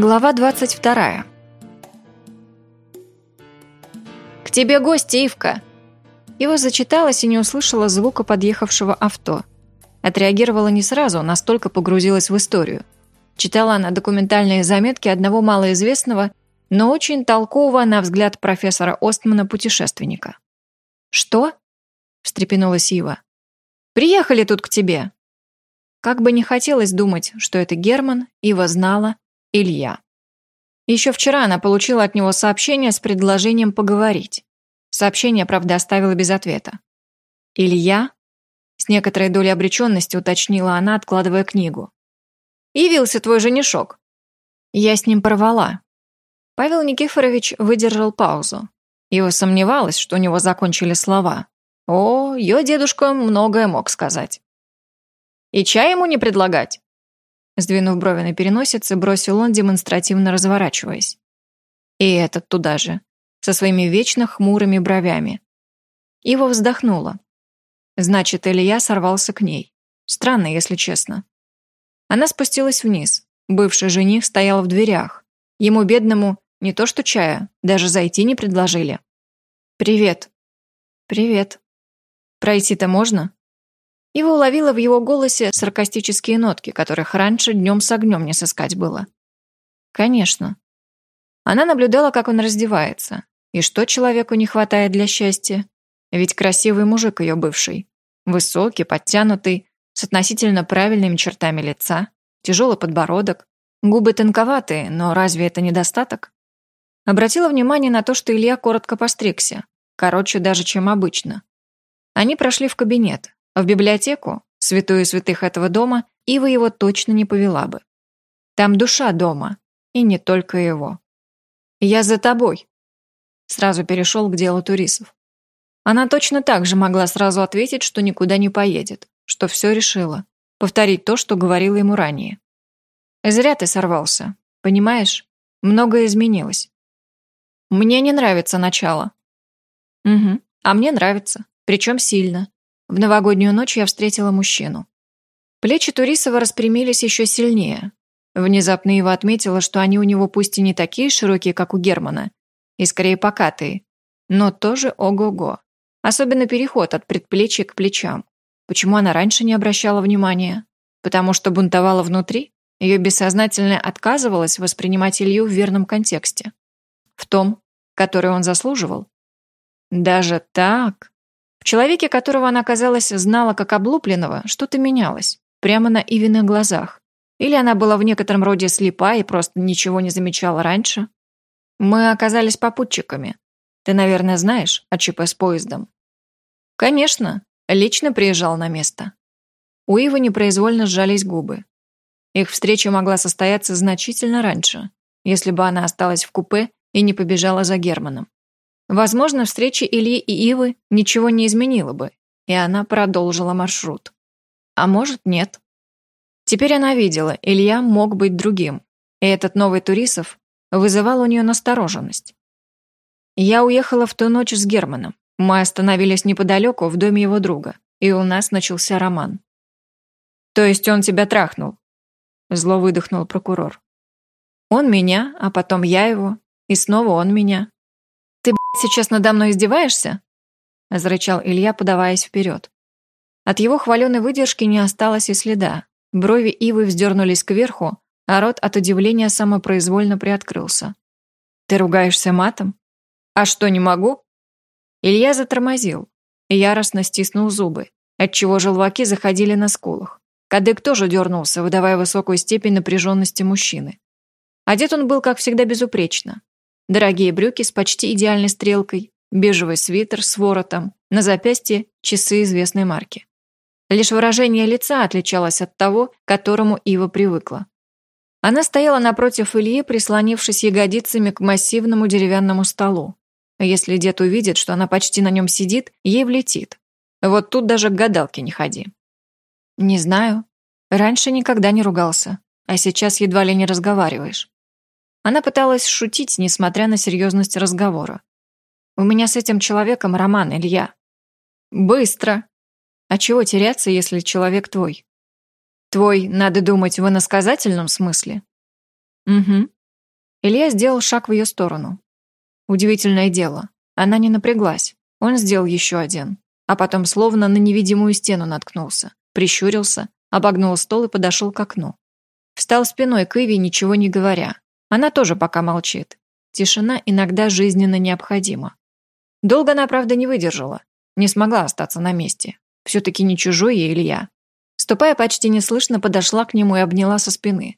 Глава 22. «К тебе гости, Ивка!» Его зачиталась и не услышала звука подъехавшего авто. Отреагировала не сразу, настолько погрузилась в историю. Читала она документальные заметки одного малоизвестного, но очень толкового, на взгляд профессора Остмана, «Что?» – встрепенулась Ива. «Приехали тут к тебе!» Как бы не хотелось думать, что это Герман, Ива знала, Илья. Еще вчера она получила от него сообщение с предложением поговорить. Сообщение, правда, оставила без ответа. «Илья?» С некоторой долей обреченности уточнила она, откладывая книгу. «Явился твой женишок». «Я с ним порвала». Павел Никифорович выдержал паузу. Его сомневалось, что у него закончили слова. О, ее дедушка многое мог сказать. «И чай ему не предлагать?» Сдвинув брови на переносице, бросил он, демонстративно разворачиваясь. И этот туда же, со своими вечно хмурыми бровями. Ива вздохнула. Значит, Илья сорвался к ней. Странно, если честно. Она спустилась вниз. Бывший жених стоял в дверях. Ему, бедному, не то что чая, даже зайти не предложили. «Привет». «Привет». «Пройти-то можно?» Ива уловила в его голосе саркастические нотки, которых раньше днем с огнем не сыскать было. «Конечно». Она наблюдала, как он раздевается. И что человеку не хватает для счастья? Ведь красивый мужик ее бывший. Высокий, подтянутый, с относительно правильными чертами лица, тяжелый подбородок, губы тонковатые, но разве это недостаток? Обратила внимание на то, что Илья коротко постригся, короче даже, чем обычно. Они прошли в кабинет, в библиотеку, святую святых этого дома, Ива его точно не повела бы. Там душа дома, и не только его. «Я за тобой», — сразу перешел к делу туристов. Она точно так же могла сразу ответить, что никуда не поедет, что все решила, повторить то, что говорила ему ранее. «Зря ты сорвался, понимаешь? Многое изменилось. Мне не нравится начало». «Угу, а мне нравится, причем сильно. В новогоднюю ночь я встретила мужчину. Плечи Турисова распрямились еще сильнее. Внезапно Ива отметила, что они у него пусть и не такие широкие, как у Германа, и скорее покатые, но тоже ого-го. Особенно переход от предплечья к плечам. Почему она раньше не обращала внимания? Потому что бунтовала внутри? Ее бессознательно отказывалась воспринимать Илью в верном контексте. В том, который он заслуживал. Даже так? Человеке, которого она, казалось, знала как облупленного, что-то менялось, прямо на Ивиных глазах. Или она была в некотором роде слепа и просто ничего не замечала раньше. Мы оказались попутчиками. Ты, наверное, знаешь о ЧП с поездом? Конечно, лично приезжал на место. У Ивы непроизвольно сжались губы. Их встреча могла состояться значительно раньше, если бы она осталась в купе и не побежала за Германом. Возможно, встреча Ильи и Ивы ничего не изменила бы, и она продолжила маршрут. А может, нет. Теперь она видела, Илья мог быть другим, и этот новый Турисов вызывал у нее настороженность. Я уехала в ту ночь с Германом. Мы остановились неподалеку, в доме его друга, и у нас начался роман. «То есть он тебя трахнул?» Зло выдохнул прокурор. «Он меня, а потом я его, и снова он меня. «Ты, сейчас надо мной издеваешься?» – зарычал Илья, подаваясь вперед. От его хваленой выдержки не осталось и следа. Брови Ивы вздернулись кверху, а рот от удивления самопроизвольно приоткрылся. «Ты ругаешься матом? А что, не могу?» Илья затормозил, яростно стиснул зубы, отчего желваки заходили на скулах. Кадык тоже дернулся, выдавая высокую степень напряженности мужчины. Одет он был, как всегда, безупречно. Дорогие брюки с почти идеальной стрелкой, бежевый свитер с воротом, на запястье часы известной марки. Лишь выражение лица отличалось от того, к которому Ива привыкла. Она стояла напротив Ильи, прислонившись ягодицами к массивному деревянному столу. Если дед увидит, что она почти на нем сидит, ей влетит. Вот тут даже к гадалке не ходи. Не знаю. Раньше никогда не ругался, а сейчас едва ли не разговариваешь. Она пыталась шутить, несмотря на серьезность разговора. «У меня с этим человеком роман, Илья». «Быстро!» «А чего теряться, если человек твой?» «Твой, надо думать, в иносказательном смысле?» «Угу. Илья сделал шаг в ее сторону. Удивительное дело. Она не напряглась. Он сделал еще один. А потом словно на невидимую стену наткнулся. Прищурился, обогнул стол и подошел к окну. Встал спиной к Иве, ничего не говоря. Она тоже пока молчит. Тишина иногда жизненно необходима. Долго она, правда, не выдержала. Не смогла остаться на месте. Все-таки не чужой ей Илья. Ступая почти неслышно, подошла к нему и обняла со спины.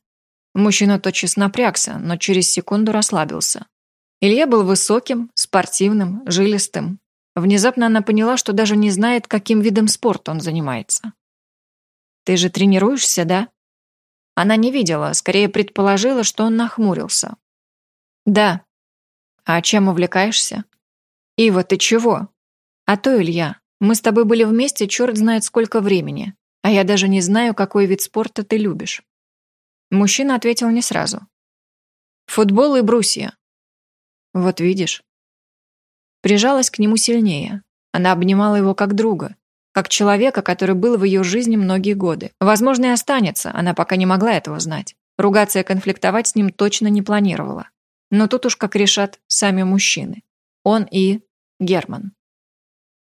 Мужчина тотчас напрягся, но через секунду расслабился. Илья был высоким, спортивным, жилистым. Внезапно она поняла, что даже не знает, каким видом спорта он занимается. «Ты же тренируешься, да?» Она не видела, скорее предположила, что он нахмурился. «Да». «А чем увлекаешься?» «Ива, ты чего?» «А то, Илья, мы с тобой были вместе черт знает сколько времени, а я даже не знаю, какой вид спорта ты любишь». Мужчина ответил не сразу. «Футбол и брусья». «Вот видишь». Прижалась к нему сильнее. Она обнимала его как друга, как человека, который был в ее жизни многие годы. Возможно, и останется, она пока не могла этого знать. Ругаться и конфликтовать с ним точно не планировала. Но тут уж как решат сами мужчины. Он и Герман.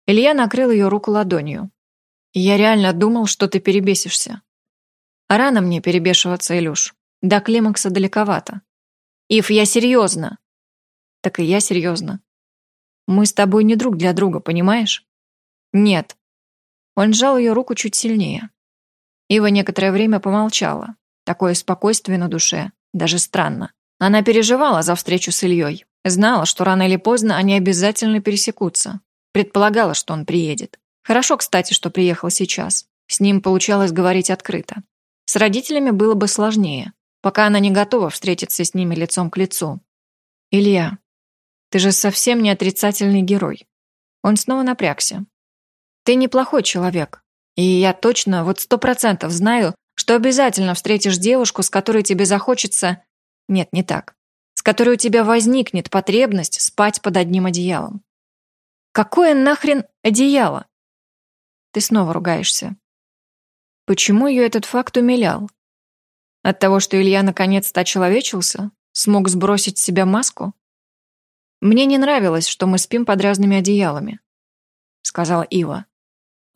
Илья накрыл ее руку ладонью. «Я реально думал, что ты перебесишься». «Рано мне перебешиваться, Илюш. До климакса далековато». «Ив, я серьезно». «Так и я серьезно. Мы с тобой не друг для друга, понимаешь?» «Нет». Он сжал ее руку чуть сильнее. Ива некоторое время помолчала. Такое спокойствие на душе. Даже странно. Она переживала за встречу с Ильей. Знала, что рано или поздно они обязательно пересекутся. Предполагала, что он приедет. Хорошо, кстати, что приехал сейчас. С ним получалось говорить открыто. С родителями было бы сложнее, пока она не готова встретиться с ними лицом к лицу. «Илья, ты же совсем не отрицательный герой». Он снова напрягся. «Ты неплохой человек. И я точно, вот сто процентов знаю, что обязательно встретишь девушку, с которой тебе захочется... Нет, не так. С которой у тебя возникнет потребность спать под одним одеялом. Какое нахрен одеяло? Ты снова ругаешься. Почему ее этот факт умилял? От того, что Илья наконец-то очеловечился? Смог сбросить с себя маску? Мне не нравилось, что мы спим под разными одеялами, сказала Ива.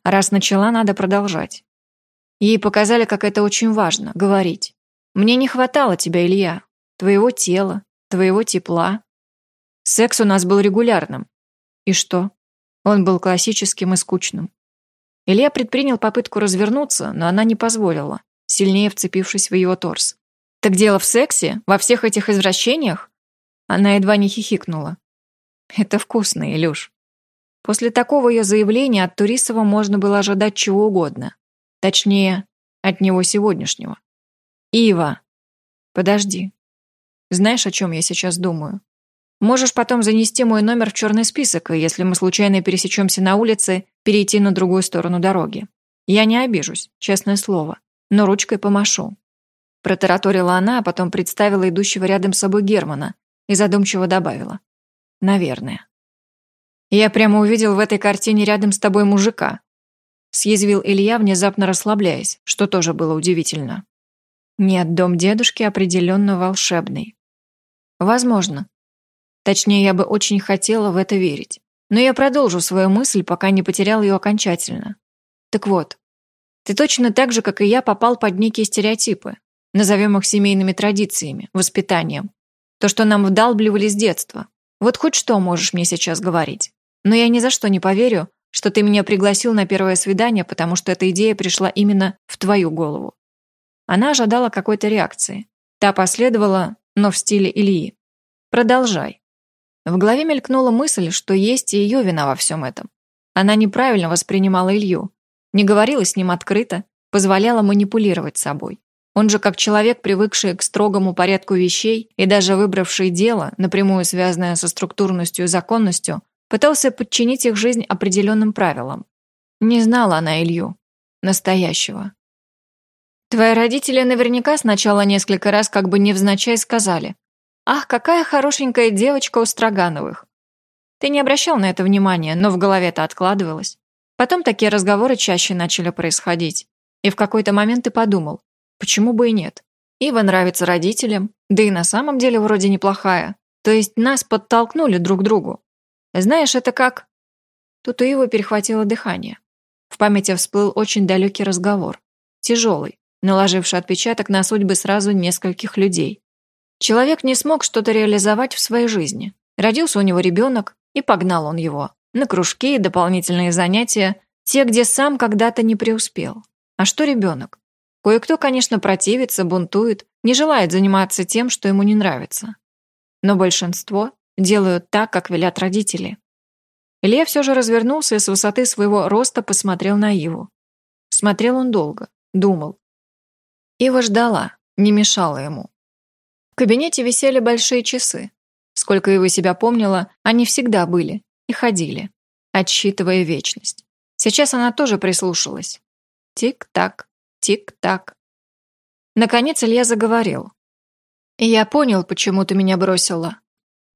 Раз начала, надо продолжать. Ей показали, как это очень важно, говорить. Мне не хватало тебя, Илья, твоего тела, твоего тепла. Секс у нас был регулярным, и что? Он был классическим и скучным. Илья предпринял попытку развернуться, но она не позволила, сильнее вцепившись в его торс. «Так дело в сексе? Во всех этих извращениях?» Она едва не хихикнула. «Это вкусно, Илюш». После такого ее заявления от Турисова можно было ожидать чего угодно. Точнее, от него сегодняшнего. «Ива!» «Подожди. Знаешь, о чем я сейчас думаю?» Можешь потом занести мой номер в черный список, и если мы случайно пересечемся на улице, перейти на другую сторону дороги. Я не обижусь, честное слово, но ручкой помашу». Протараторила она, а потом представила идущего рядом с собой Германа и задумчиво добавила. «Наверное». «Я прямо увидел в этой картине рядом с тобой мужика», съязвил Илья, внезапно расслабляясь, что тоже было удивительно. Нет, дом дедушки определенно волшебный. Возможно, Точнее, я бы очень хотела в это верить. Но я продолжу свою мысль, пока не потерял ее окончательно. Так вот, ты точно так же, как и я, попал под некие стереотипы. Назовем их семейными традициями, воспитанием. То, что нам вдалбливали с детства. Вот хоть что можешь мне сейчас говорить. Но я ни за что не поверю, что ты меня пригласил на первое свидание, потому что эта идея пришла именно в твою голову. Она ожидала какой-то реакции. Та последовала, но в стиле Ильи. Продолжай. В голове мелькнула мысль, что есть и ее вина во всем этом. Она неправильно воспринимала Илью, не говорила с ним открыто, позволяла манипулировать собой. Он же, как человек, привыкший к строгому порядку вещей и даже выбравший дело, напрямую связанное со структурностью и законностью, пытался подчинить их жизнь определенным правилам. Не знала она Илью, настоящего. Твои родители наверняка сначала несколько раз как бы невзначай сказали «Ах, какая хорошенькая девочка у Строгановых!» Ты не обращал на это внимания, но в голове-то откладывалось. Потом такие разговоры чаще начали происходить. И в какой-то момент ты подумал, почему бы и нет? Ива нравится родителям, да и на самом деле вроде неплохая. То есть нас подтолкнули друг к другу. Знаешь, это как... Тут у Ивы перехватило дыхание. В памяти всплыл очень далекий разговор. Тяжелый, наложивший отпечаток на судьбы сразу нескольких людей. Человек не смог что-то реализовать в своей жизни. Родился у него ребенок, и погнал он его. На кружки и дополнительные занятия, те, где сам когда-то не преуспел. А что ребенок? Кое-кто, конечно, противится, бунтует, не желает заниматься тем, что ему не нравится. Но большинство делают так, как велят родители. Илья все же развернулся и с высоты своего роста посмотрел на Иву. Смотрел он долго, думал. Ива ждала, не мешала ему. В кабинете висели большие часы. Сколько его себя помнила, они всегда были и ходили, отсчитывая вечность. Сейчас она тоже прислушалась. Тик-так, тик-так. Наконец Илья заговорил. «Я понял, почему ты меня бросила».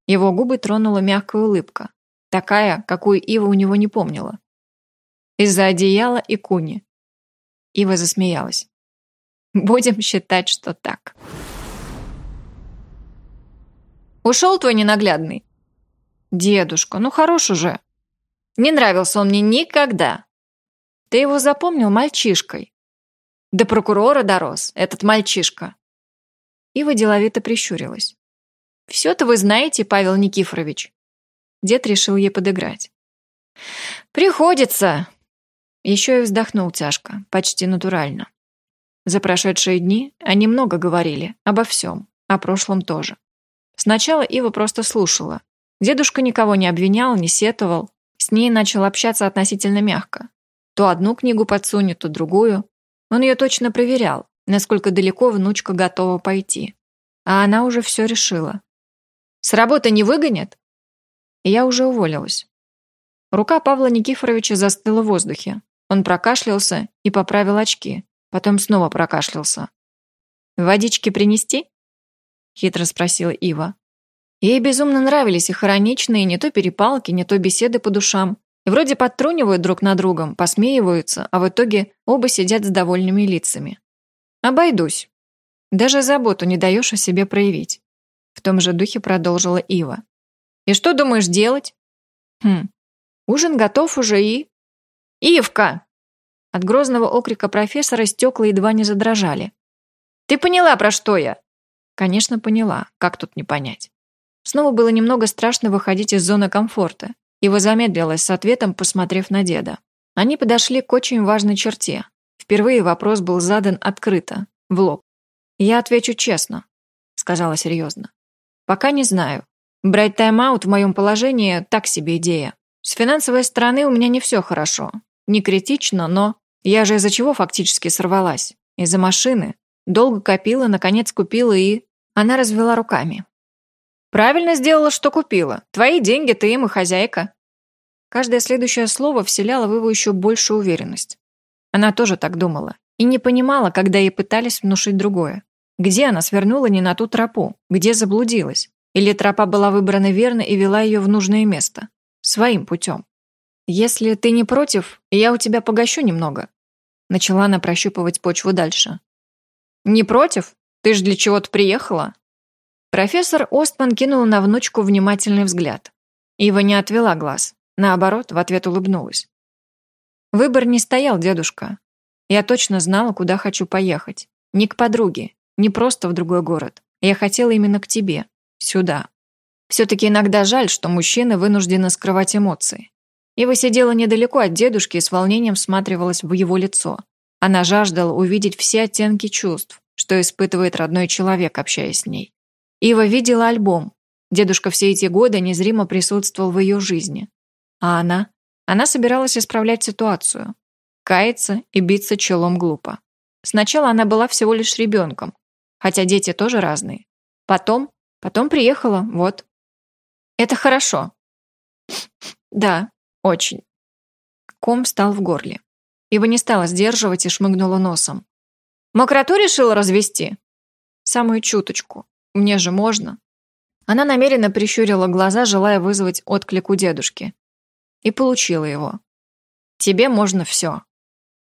Его губы тронула мягкая улыбка, такая, какую Ива у него не помнила. Из-за одеяла и куни. Ива засмеялась. «Будем считать, что так». «Ушел твой ненаглядный?» «Дедушка, ну хорош уже». «Не нравился он мне никогда». «Ты его запомнил мальчишкой?» «До прокурора дорос, этот мальчишка». Ива деловито прищурилась. «Все-то вы знаете, Павел Никифорович». Дед решил ей подыграть. «Приходится!» Еще и вздохнул тяжко, почти натурально. За прошедшие дни они много говорили, обо всем, о прошлом тоже. Сначала Ива просто слушала. Дедушка никого не обвинял, не сетовал. С ней начал общаться относительно мягко. То одну книгу подсунет, то другую. Он ее точно проверял, насколько далеко внучка готова пойти. А она уже все решила. «С работы не выгонят?» Я уже уволилась. Рука Павла Никифоровича застыла в воздухе. Он прокашлялся и поправил очки. Потом снова прокашлялся. «Водички принести?» хитро спросила Ива. Ей безумно нравились их ироничные не то перепалки, не то беседы по душам. И вроде подтрунивают друг на другом, посмеиваются, а в итоге оба сидят с довольными лицами. «Обойдусь. Даже заботу не даешь о себе проявить», в том же духе продолжила Ива. «И что думаешь делать?» «Хм, ужин готов уже и...» «Ивка!» От грозного окрика профессора стекла едва не задрожали. «Ты поняла, про что я?» Конечно, поняла. Как тут не понять? Снова было немного страшно выходить из зоны комфорта. Его замедлилась с ответом, посмотрев на деда. Они подошли к очень важной черте. Впервые вопрос был задан открыто, в лоб. «Я отвечу честно», — сказала серьезно. «Пока не знаю. Брать тайм-аут в моем положении – так себе идея. С финансовой стороны у меня не все хорошо. Не критично, но... Я же из-за чего фактически сорвалась? Из-за машины. Долго копила, наконец купила и... Она развела руками. «Правильно сделала, что купила. Твои деньги, ты им и хозяйка». Каждое следующее слово вселяло в его еще большую уверенность. Она тоже так думала. И не понимала, когда ей пытались внушить другое. Где она свернула не на ту тропу? Где заблудилась? Или тропа была выбрана верно и вела ее в нужное место? Своим путем. «Если ты не против, я у тебя погощу немного». Начала она прощупывать почву дальше. «Не против? Ты ж для чего-то приехала?» Профессор Остман кинул на внучку внимательный взгляд. Ива не отвела глаз. Наоборот, в ответ улыбнулась. Выбор не стоял, дедушка. Я точно знала, куда хочу поехать. Не к подруге, не просто в другой город. Я хотела именно к тебе. Сюда. Все-таки иногда жаль, что мужчины вынуждены скрывать эмоции. Ива сидела недалеко от дедушки и с волнением всматривалась в его лицо. Она жаждала увидеть все оттенки чувств, что испытывает родной человек, общаясь с ней. Ива видела альбом. Дедушка все эти годы незримо присутствовал в ее жизни. А она? Она собиралась исправлять ситуацию. Каяться и биться челом глупо. Сначала она была всего лишь ребенком, хотя дети тоже разные. Потом, потом приехала, вот. Это хорошо. Да, очень. Ком стал в горле. Ива не стала сдерживать и шмыгнула носом. Мокроту решила развести? Самую чуточку. Мне же можно. Она намеренно прищурила глаза, желая вызвать отклик у дедушки. И получила его. Тебе можно все.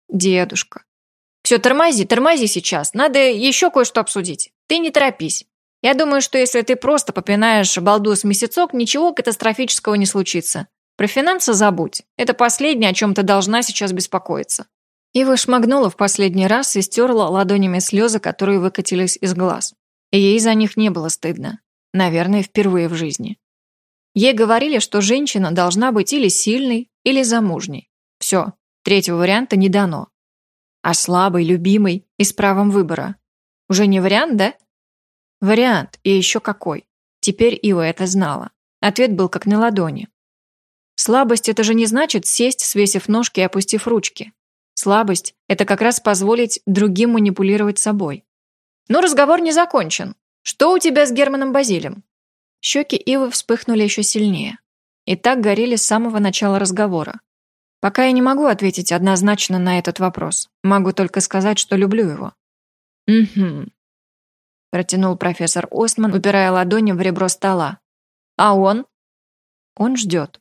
Дедушка. Все, тормози, тормози сейчас. Надо еще кое-что обсудить. Ты не торопись. Я думаю, что если ты просто попинаешь балду с месяцок, ничего катастрофического не случится. Про финансы забудь. Это последнее, о чем ты должна сейчас беспокоиться». Ива шмыгнула в последний раз и стерла ладонями слезы, которые выкатились из глаз. И ей за них не было стыдно. Наверное, впервые в жизни. Ей говорили, что женщина должна быть или сильной, или замужней. Все, третьего варианта не дано. А слабый, любимый и с правом выбора. Уже не вариант, да? Вариант, и еще какой. Теперь Ива это знала. Ответ был как на ладони. Слабость – это же не значит сесть, свесив ножки и опустив ручки. Слабость – это как раз позволить другим манипулировать собой. Но разговор не закончен. Что у тебя с Германом Базилем? Щеки Ивы вспыхнули еще сильнее. И так горели с самого начала разговора. Пока я не могу ответить однозначно на этот вопрос. Могу только сказать, что люблю его. «Угу», – протянул профессор Остман, упирая ладони в ребро стола. «А он?» «Он ждет».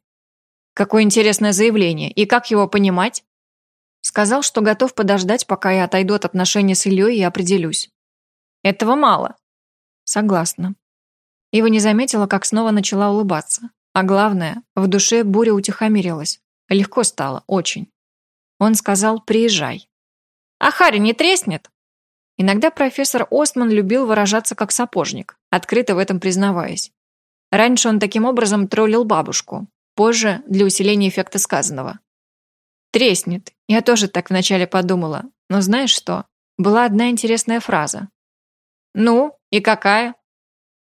«Какое интересное заявление. И как его понимать?» Сказал, что готов подождать, пока я отойду от отношений с Ильей и определюсь. «Этого мало». «Согласна». Ива не заметила, как снова начала улыбаться. А главное, в душе буря утихомирилась. Легко стало, очень. Он сказал «приезжай». «А Харри не треснет?» Иногда профессор Остман любил выражаться как сапожник, открыто в этом признаваясь. Раньше он таким образом троллил бабушку, позже для усиления эффекта сказанного. «Треснет». Я тоже так вначале подумала. Но знаешь что? Была одна интересная фраза. «Ну, и какая?»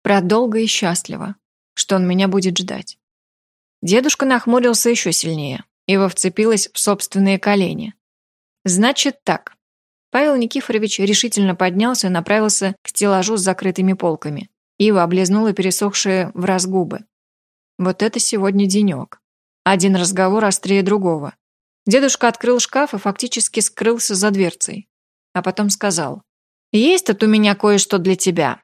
Про долго и счастливо, что он меня будет ждать. Дедушка нахмурился еще сильнее. Ива вцепилась в собственные колени. «Значит так». Павел Никифорович решительно поднялся и направился к стеллажу с закрытыми полками. Ива облизнула пересохшие в раз губы. «Вот это сегодня денек. Один разговор острее другого». Дедушка открыл шкаф и фактически скрылся за дверцей. А потом сказал. «Есть тут у меня кое-что для тебя.